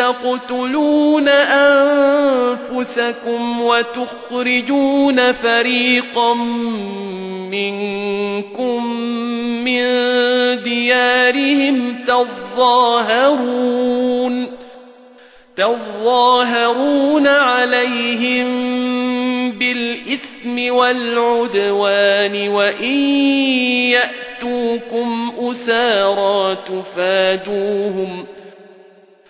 تَقْتُلُونَ أَنفُسَكُمْ وَتُخْرِجُونَ فَرِيقًا مِنْكُمْ مِنْ دِيَارِهِمْ تَظَاهَرُونَ تَظَاهَرُونَ عَلَيْهِمْ بِالْإِثْمِ وَالْعُدْوَانِ وَإِنْ يَأْتُوكُمْ أُسَارَى تُفَادُوهُمْ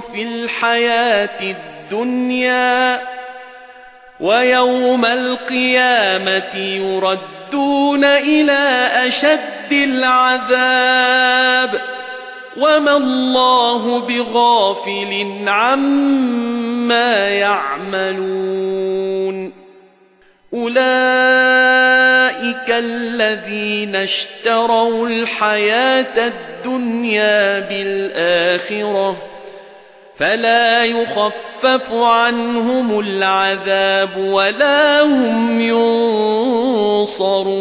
فِي الْحَيَاةِ الدُّنْيَا وَيَوْمَ الْقِيَامَةِ يُرَدُّونَ إِلَى أَشَدِّ الْعَذَابِ وَمَا اللَّهُ بِغَافِلٍ عَمَّا يَعْمَلُونَ أُولَئِكَ الَّذِينَ اشْتَرَوُا الْحَيَاةَ الدُّنْيَا بِالْآخِرَةِ فَلَا يُخَفَّفُ عَنْهُمُ الْعَذَابُ وَلَا هُمْ يُنصَرُونَ.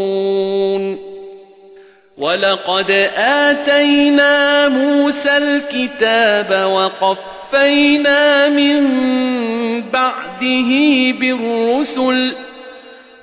وَلَقَدْ آتَيْنَا مُوسَى الْكِتَابَ وَقَفَّيْنَا مِن بَعْدِهِ بِالرُّسُلِ